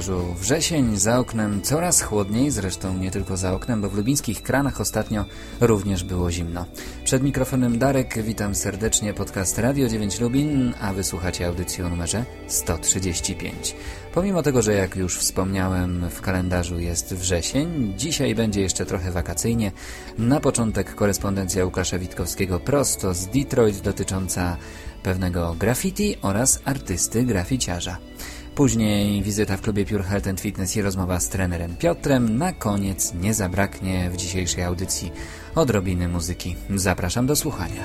kalendarzu wrzesień, za oknem coraz chłodniej, zresztą nie tylko za oknem, bo w lubińskich kranach ostatnio również było zimno. Przed mikrofonem Darek, witam serdecznie podcast Radio 9 Lubin, a wysłuchacie audycji o numerze 135. Pomimo tego, że jak już wspomniałem w kalendarzu jest wrzesień, dzisiaj będzie jeszcze trochę wakacyjnie. Na początek korespondencja Łukasza Witkowskiego prosto z Detroit dotycząca pewnego graffiti oraz artysty graficiarza. Później wizyta w klubie Pure Health and Fitness i rozmowa z trenerem Piotrem. Na koniec nie zabraknie w dzisiejszej audycji odrobiny muzyki. Zapraszam do słuchania.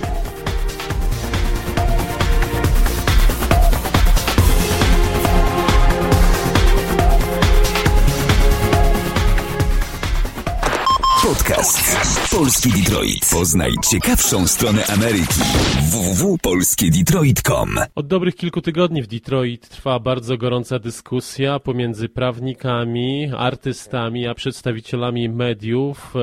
Podcast Polski Detroit. Poznaj ciekawszą stronę Ameryki. www.polskiedetroit.com Od dobrych kilku tygodni w Detroit trwa bardzo gorąca dyskusja pomiędzy prawnikami, artystami, a przedstawicielami mediów. E,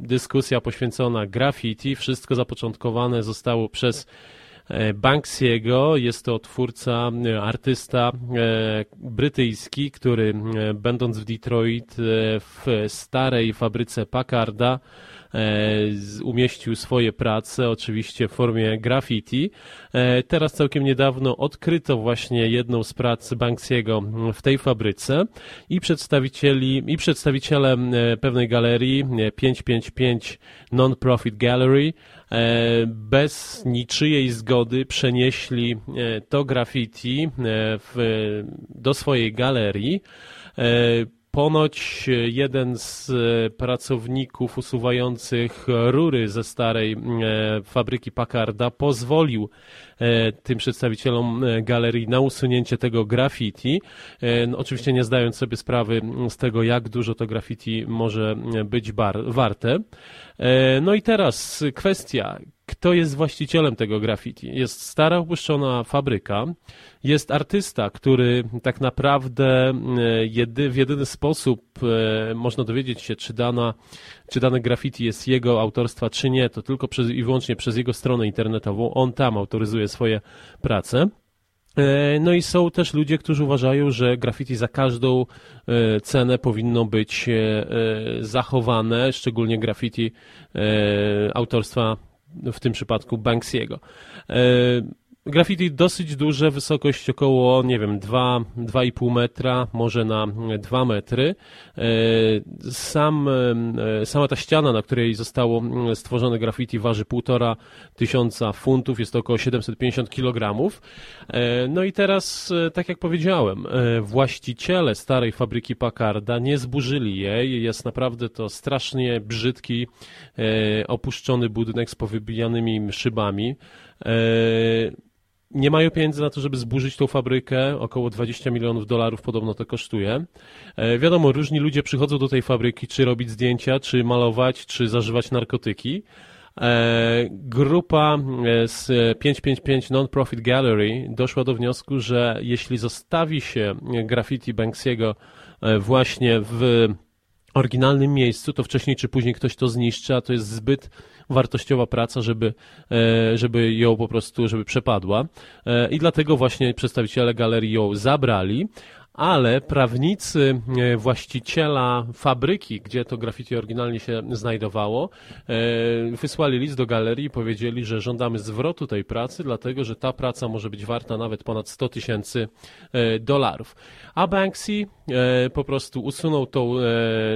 Dyskusja poświęcona graffiti. Wszystko zapoczątkowane zostało przez Banksiego. Jest to twórca, e, artysta e, brytyjski, który e, będąc w Detroit e, w starej fabryce Packarda e, umieścił swoje prace, oczywiście w formie graffiti. E, Teraz całkiem niedawno odkryto właśnie jedną z prac Banksiego w tej fabryce i przedstawicieli, i przedstawiciele e, pewnej galerii e, 555 Non-Profit Gallery e, bez niczyjej zgody przenieśli e, to graffiti e, w, do swojej galerii. E, Ponoć jeden z e, pracowników usuwających rury ze starej e, fabryki Packarda pozwolił e, tym przedstawicielom e, galerii na usunięcie tego graffiti. E, no, Oczywiście nie zdając sobie sprawy z tego, jak dużo to graffiti może e, być bar- warte. E, No i teraz kwestia, kto jest właścicielem tego graffiti? Jest stara opuszczona fabryka, jest artysta, który tak naprawdę e, jedy, w jedyny sposób e, można dowiedzieć się, czy, dana, czy dane graffiti jest jego autorstwa, czy nie, to tylko przez, i wyłącznie przez jego stronę internetową. On tam autoryzuje swoje prace. E, No i są też ludzie, którzy uważają, że graffiti za każdą cenę powinno być zachowane, szczególnie graffiti autorstwa w tym przypadku Banksiego. Graffiti dosyć duże, wysokość około, nie wiem, 2, 2,5 metra, może na 2 metry. E, Sam, e, sama ta ściana, na której zostało stworzone graffiti waży półtora tysiąca funtów, jest to około 750 kilogramów. E, No i teraz, tak jak powiedziałem, właściciele starej fabryki Packarda nie zburzyli jej. Jest naprawdę to strasznie brzydki, opuszczony budynek z powybijanymi szybami. Nie mają pieniędzy na to, żeby zburzyć tą fabrykę. Około 20 milionów dolarów podobno to kosztuje. E, wiadomo, różni ludzie przychodzą do tej fabryki, czy robić zdjęcia, czy malować, czy zażywać narkotyki. E, grupa e, z 555 Non-Profit Gallery doszła do wniosku, że jeśli zostawi się graffiti Banksiego właśnie w oryginalnym miejscu, to wcześniej czy później ktoś to zniszczy, a to jest zbyt wartościowa praca, żeby, e, żeby ją po prostu, żeby przepadła. E, I dlatego właśnie przedstawiciele galerii ją zabrali, ale prawnicy e, właściciela fabryki, gdzie to graffiti oryginalnie się znajdowało, wysłali list do galerii i powiedzieli, że żądamy zwrotu tej pracy, dlatego że ta praca może być warta nawet ponad 100 tysięcy dolarów. A Banksy po prostu usunął to,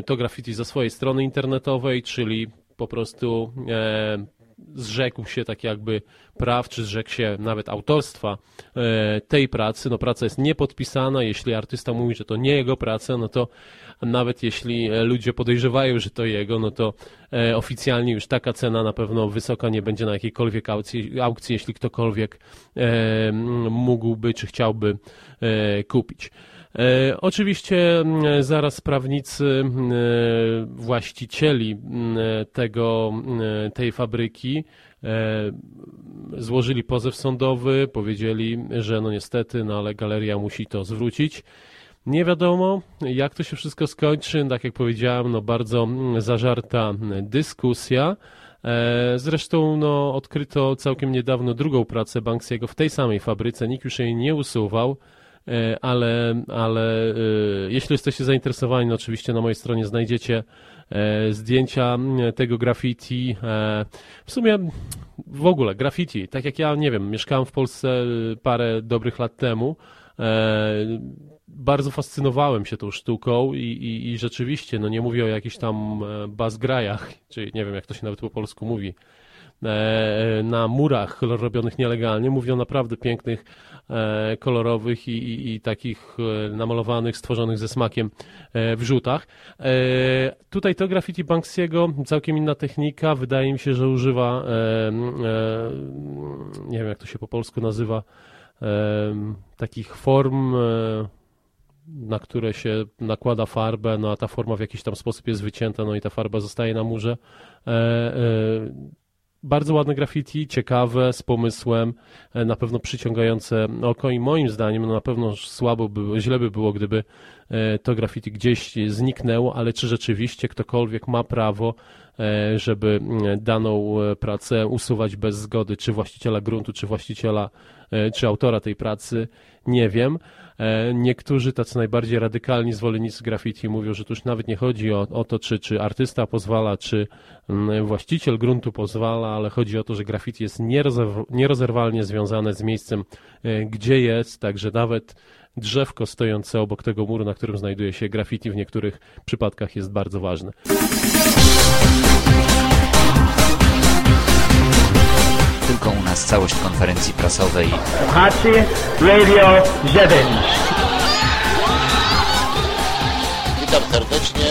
to graffiti ze swojej strony internetowej, czyli po prostu e, zrzekł się tak jakby praw, czy zrzekł się nawet autorstwa e, tej pracy. No praca jest niepodpisana, jeśli artysta mówi, że to nie jego praca, no to nawet jeśli e, ludzie podejrzewają, że to jego, no to e, oficjalnie już taka cena na pewno wysoka nie będzie na jakiejkolwiek aukcji, aukcji jeśli ktokolwiek e, mógłby czy chciałby e, kupić. E, oczywiście m, zaraz prawnicy m, e, właścicieli m, tego, m, tej fabryki e, złożyli pozew sądowy, powiedzieli, że no niestety, no ale galeria musi to zwrócić. Nie wiadomo, jak to się wszystko skończy. Tak jak powiedziałem, no bardzo mm, zażarta mm, dyskusja. E, Zresztą no, odkryto całkiem niedawno drugą pracę Banksiego w tej samej fabryce. Nikt już jej nie usuwał, e, ale, ale e, jeśli jesteście zainteresowani, no oczywiście na mojej stronie znajdziecie e, zdjęcia mm, tego graffiti. E, W sumie w ogóle graffiti, tak jak ja, nie wiem, mieszkałem w Polsce e, parę dobrych lat temu. e, Bardzo fascynowałem się tą sztuką i, i, i rzeczywiście, no nie mówię o jakichś tam e, bazgrajach, czy nie wiem jak to się nawet po polsku mówi, e, na murach robionych nielegalnie. Mówię o naprawdę pięknych, e, kolorowych i, i, i takich e, namalowanych, stworzonych ze smakiem e, wrzutach. E, Tutaj to graffiti Banksiego, całkiem inna technika. Wydaje mi się, że używa, e, e, nie wiem jak to się po polsku nazywa, e, takich form, e, na które się nakłada farbę, no a ta forma w jakiś tam sposób jest wycięta, no i ta farba zostaje na murze. Bardzo ładne graffiti, ciekawe, z pomysłem, e, na pewno przyciągające oko i moim zdaniem no na pewno słabo by, źle by było, gdyby e, to graffiti gdzieś zniknęło, ale czy rzeczywiście ktokolwiek ma prawo, e, żeby daną pracę usuwać bez zgody czy właściciela gruntu, czy właściciela, czy autora tej pracy, nie wiem. E, Niektórzy tacy najbardziej radykalni zwolennicy graffiti mówią, że tu już nawet nie chodzi o, o to, czy, czy artysta pozwala, czy mm, właściciel gruntu pozwala, ale chodzi o to, że graffiti jest nierozerw- nierozerwalnie związane z miejscem, e, gdzie jest, także nawet drzewko stojące obok tego muru, na którym znajduje się graffiti w niektórych przypadkach jest bardzo ważne. Tylko u nas całość konferencji prasowej Słuchacie Radio 9. Witam serdecznie.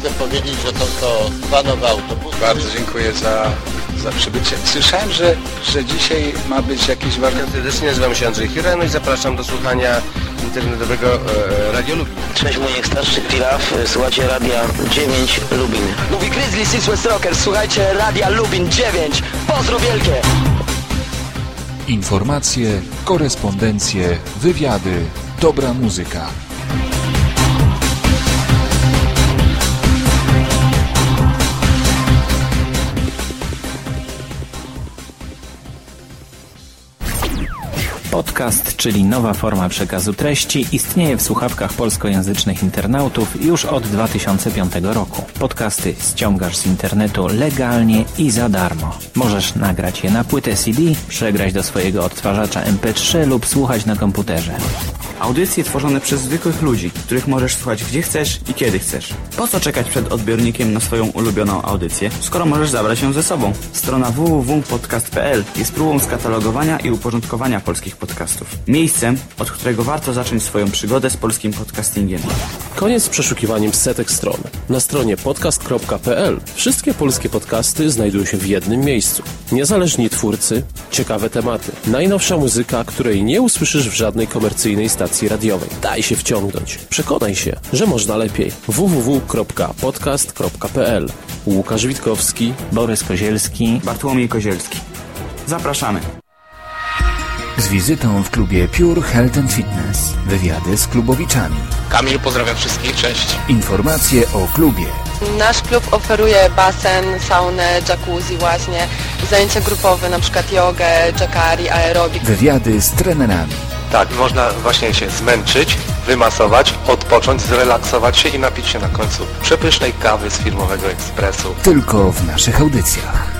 Chcę powiedzieć, że są to dwa nowe autobusy. Bardzo dziękuję za, za przybycie. Słyszałem, że, że dzisiaj ma być jakiś warsztat. Serdecznie nazywam się Andrzej Hira, no i zapraszam do słuchania internetowego e, Radio Lubin. Cześć, Muniek Starszy Pilaf, słuchajcie Radia 9 Lubin. Mówi Grizzly Six West Rocker, słuchajcie Radia Lubin 9. Pozdro wielkie! Informacje, korespondencje, wywiady, dobra muzyka. Podcast, czyli nowa forma przekazu treści, istnieje w słuchawkach polskojęzycznych internautów już od 2005 roku. Podcasty ściągasz z internetu legalnie i za darmo. Możesz nagrać je na płytę CD, przegrać do swojego odtwarzacza MP3 lub słuchać na komputerze. Audycje tworzone przez zwykłych ludzi, których możesz słuchać gdzie chcesz i kiedy chcesz. Po co czekać przed odbiornikiem na swoją ulubioną audycję, skoro możesz zabrać ją ze sobą? Strona www.podcast.pl jest próbą skatalogowania i uporządkowania polskich podcastów. Miejscem, od którego warto zacząć swoją przygodę z polskim podcastingiem. Koniec z przeszukiwaniem setek stron. Na stronie podcast.pl wszystkie polskie podcasty znajdują się w jednym miejscu. Niezależni twórcy, ciekawe tematy, najnowsza muzyka, której nie usłyszysz w żadnej komercyjnej stacji radiowej. Daj się wciągnąć. Przekonaj się, że można lepiej. www.podcast.pl Łukasz Witkowski, Borys Kozielski, Bartłomiej Kozielski. Zapraszamy. z wizytą w klubie Pure Health and Fitness. Wywiady z klubowiczami. Kamil, pozdrawiam wszystkich, cześć. Informacje o klubie. Nasz klub oferuje basen, saunę, jacuzzi właśnie, zajęcia grupowe, na przykład jogę, jacari, aerobik. Wywiady z trenerami. Tak, można właśnie się zmęczyć, wymasować, odpocząć, zrelaksować się i napić się na końcu przepysznej kawy z firmowego ekspresu. Tylko w naszych audycjach.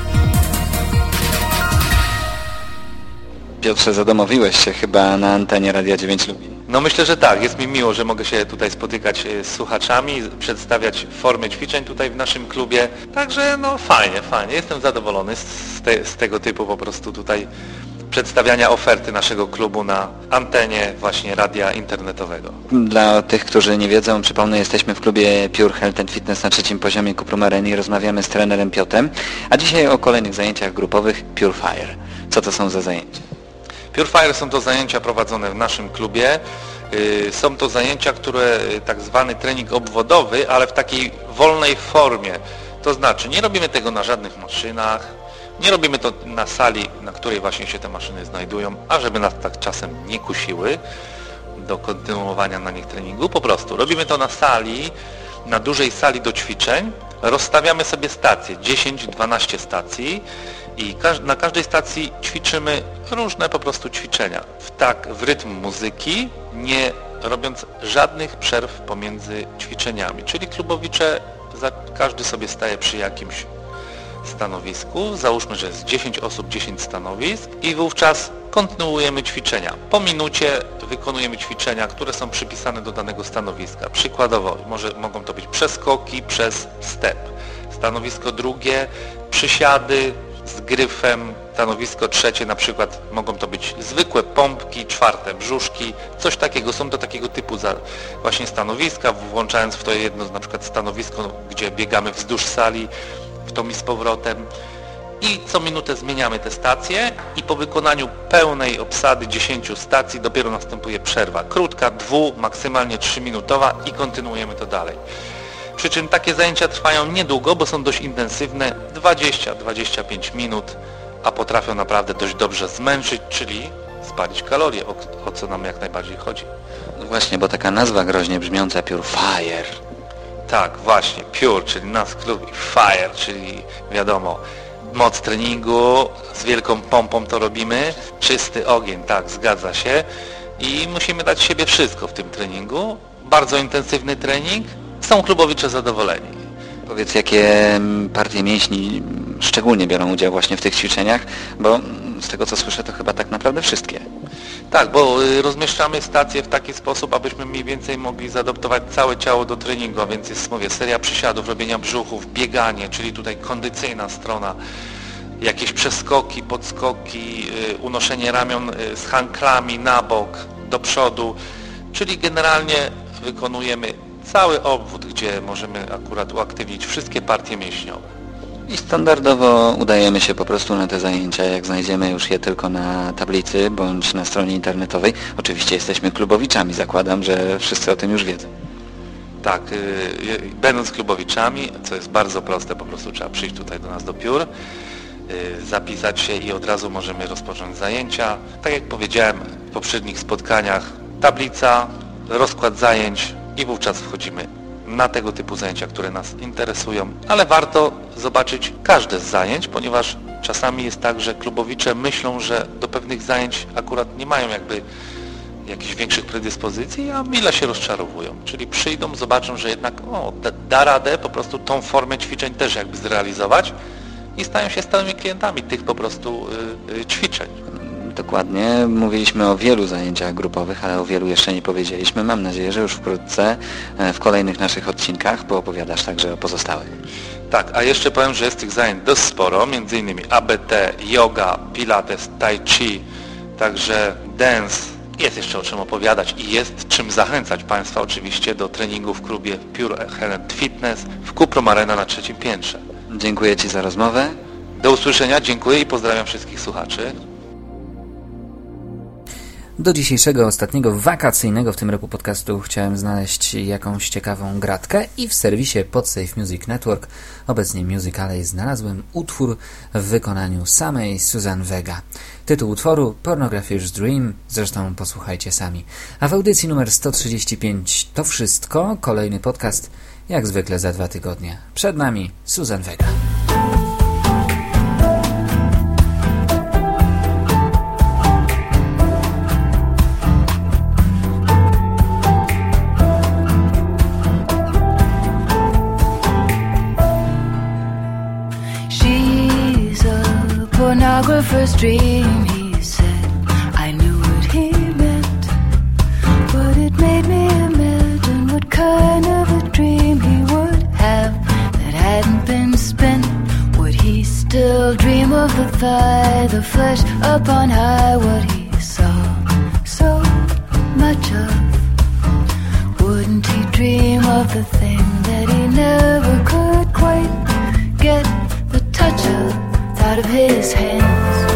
Piotrze, zadomowiłeś się chyba na antenie Radia 9 Lubin. No myślę, że tak. Jest mi miło, że mogę się tutaj spotykać e, z słuchaczami, przedstawiać formy ćwiczeń tutaj w naszym klubie. Także no fajnie, fajnie. Jestem zadowolony z, te, z tego typu po prostu tutaj przedstawiania oferty naszego klubu na antenie właśnie radia internetowego. Dla tych, którzy nie wiedzą, przypomnę, jesteśmy w klubie Pure Health and Fitness na trzecim poziomie Kuprum Areny i rozmawiamy z trenerem Piotem, a dzisiaj o kolejnych zajęciach grupowych Pure Fire. Co to są za zajęcia? Pure Fire są to zajęcia prowadzone w naszym klubie. Y, są to zajęcia, które y, tak zwany trening obwodowy, ale w takiej wolnej formie. To znaczy nie robimy tego na żadnych maszynach, nie robimy to na sali, na której właśnie się te maszyny znajdują, a żeby nas tak czasem nie kusiły do kontynuowania na nich treningu. Po prostu robimy to na sali, na dużej sali do ćwiczeń. Rozstawiamy sobie stacje, 10-12 stacji i na każdej stacji ćwiczymy różne po prostu ćwiczenia. W tak, w rytm muzyki, nie robiąc żadnych przerw pomiędzy ćwiczeniami. Czyli klubowicze, każdy sobie staje przy jakimś stanowisku, załóżmy, że jest 10 osób, 10 stanowisk i wówczas kontynuujemy ćwiczenia. Po minucie wykonujemy ćwiczenia, które są przypisane do danego stanowiska. Przykładowo może, mogą to być przeskoki przez step. Stanowisko drugie, przysiady z gryfem. Stanowisko trzecie na przykład mogą to być zwykłe pompki, czwarte brzuszki, coś takiego. Są to takiego typu właśnie stanowiska, włączając w to jedno na przykład stanowisko, gdzie biegamy wzdłuż sali, w to mi z powrotem i co minutę zmieniamy te stacje i po wykonaniu pełnej obsady 10 stacji dopiero następuje przerwa. Krótka, dwu, maksymalnie 3 minutowa i kontynuujemy to dalej. Przy czym takie zajęcia trwają niedługo, bo są dość intensywne, 20-25 minut, a potrafią naprawdę dość dobrze zmęczyć, czyli spalić kalorie, o, o co nam jak najbardziej chodzi. No właśnie, bo taka nazwa groźnie brzmiąca Pure Fire tak, właśnie, Pure, czyli nas klub Fire, czyli wiadomo, moc treningu, z wielką pompą to robimy, czysty ogień, tak, zgadza się i musimy dać siebie wszystko w tym treningu. Bardzo intensywny trening, są klubowicze zadowoleni. Powiedz, jakie mm, partie mięśni szczególnie biorą udział właśnie w tych ćwiczeniach, bo z tego co słyszę to chyba tak naprawdę wszystkie. Tak, bo y, rozmieszczamy stację w taki sposób, abyśmy mniej więcej mogli zaadoptować całe ciało do treningu, a więc jest, mówię, seria przysiadów, robienia brzuchów, bieganie, czyli tutaj kondycyjna strona, jakieś przeskoki, podskoki, y, unoszenie ramion y, z hanklami na bok, do przodu, czyli generalnie wykonujemy cały obwód, gdzie możemy akurat uaktywnić wszystkie partie mięśniowe. I standardowo udajemy się po prostu na te zajęcia, jak znajdziemy już je tylko na tablicy bądź na stronie internetowej. Oczywiście jesteśmy klubowiczami, zakładam, że wszyscy o tym już wiedzą. Tak, yy, będąc klubowiczami, co jest bardzo proste, po prostu trzeba przyjść tutaj do nas do piór, yy, zapisać się i od razu możemy rozpocząć zajęcia. Tak jak powiedziałem w poprzednich spotkaniach, tablica, rozkład zajęć i wówczas wchodzimy na tego typu zajęcia, które nas interesują, ale warto zobaczyć każde z zajęć, ponieważ czasami jest tak, że klubowicze myślą, że do pewnych zajęć akurat nie mają jakby jakichś większych predyspozycji, a mile się rozczarowują. Czyli przyjdą, zobaczą, że jednak o, da, da radę po prostu tą formę ćwiczeń też jakby zrealizować i stają się stałymi klientami tych po prostu y, y, ćwiczeń. Dokładnie. Mówiliśmy o wielu zajęciach grupowych, ale o wielu jeszcze nie powiedzieliśmy. Mam nadzieję, że już wkrótce e, w kolejnych naszych odcinkach poopowiadasz także o pozostałych. Tak, a jeszcze powiem, że jest tych zajęć dość sporo, m.in. ABT, yoga, pilates, tai chi, także dance. Jest jeszcze o czym opowiadać i jest czym zachęcać Państwa oczywiście do treningu w klubie Pure Health Fitness w Kuprum Arena na trzecim piętrze. Dziękuję Ci za rozmowę. Do usłyszenia, dziękuję i pozdrawiam wszystkich słuchaczy. Do dzisiejszego, ostatniego, wakacyjnego w tym roku podcastu chciałem znaleźć jakąś ciekawą gratkę i w serwisie Podsafe Music Network, obecnie Musicalej, znalazłem utwór w wykonaniu samej Susan Vega. Tytuł utworu Pornographers Dream, zresztą posłuchajcie sami. A w audycji numer 135 to wszystko, kolejny podcast jak zwykle za dwa tygodnie. Przed nami Susan Vega. dream, he said. I knew what he meant, but it made me imagine what kind of a dream he would have that hadn't been spent. Would he still dream of the thigh, the flesh upon high, what he saw so much of? Wouldn't he dream of the thing that he never could quite get the touch of? out of his hands.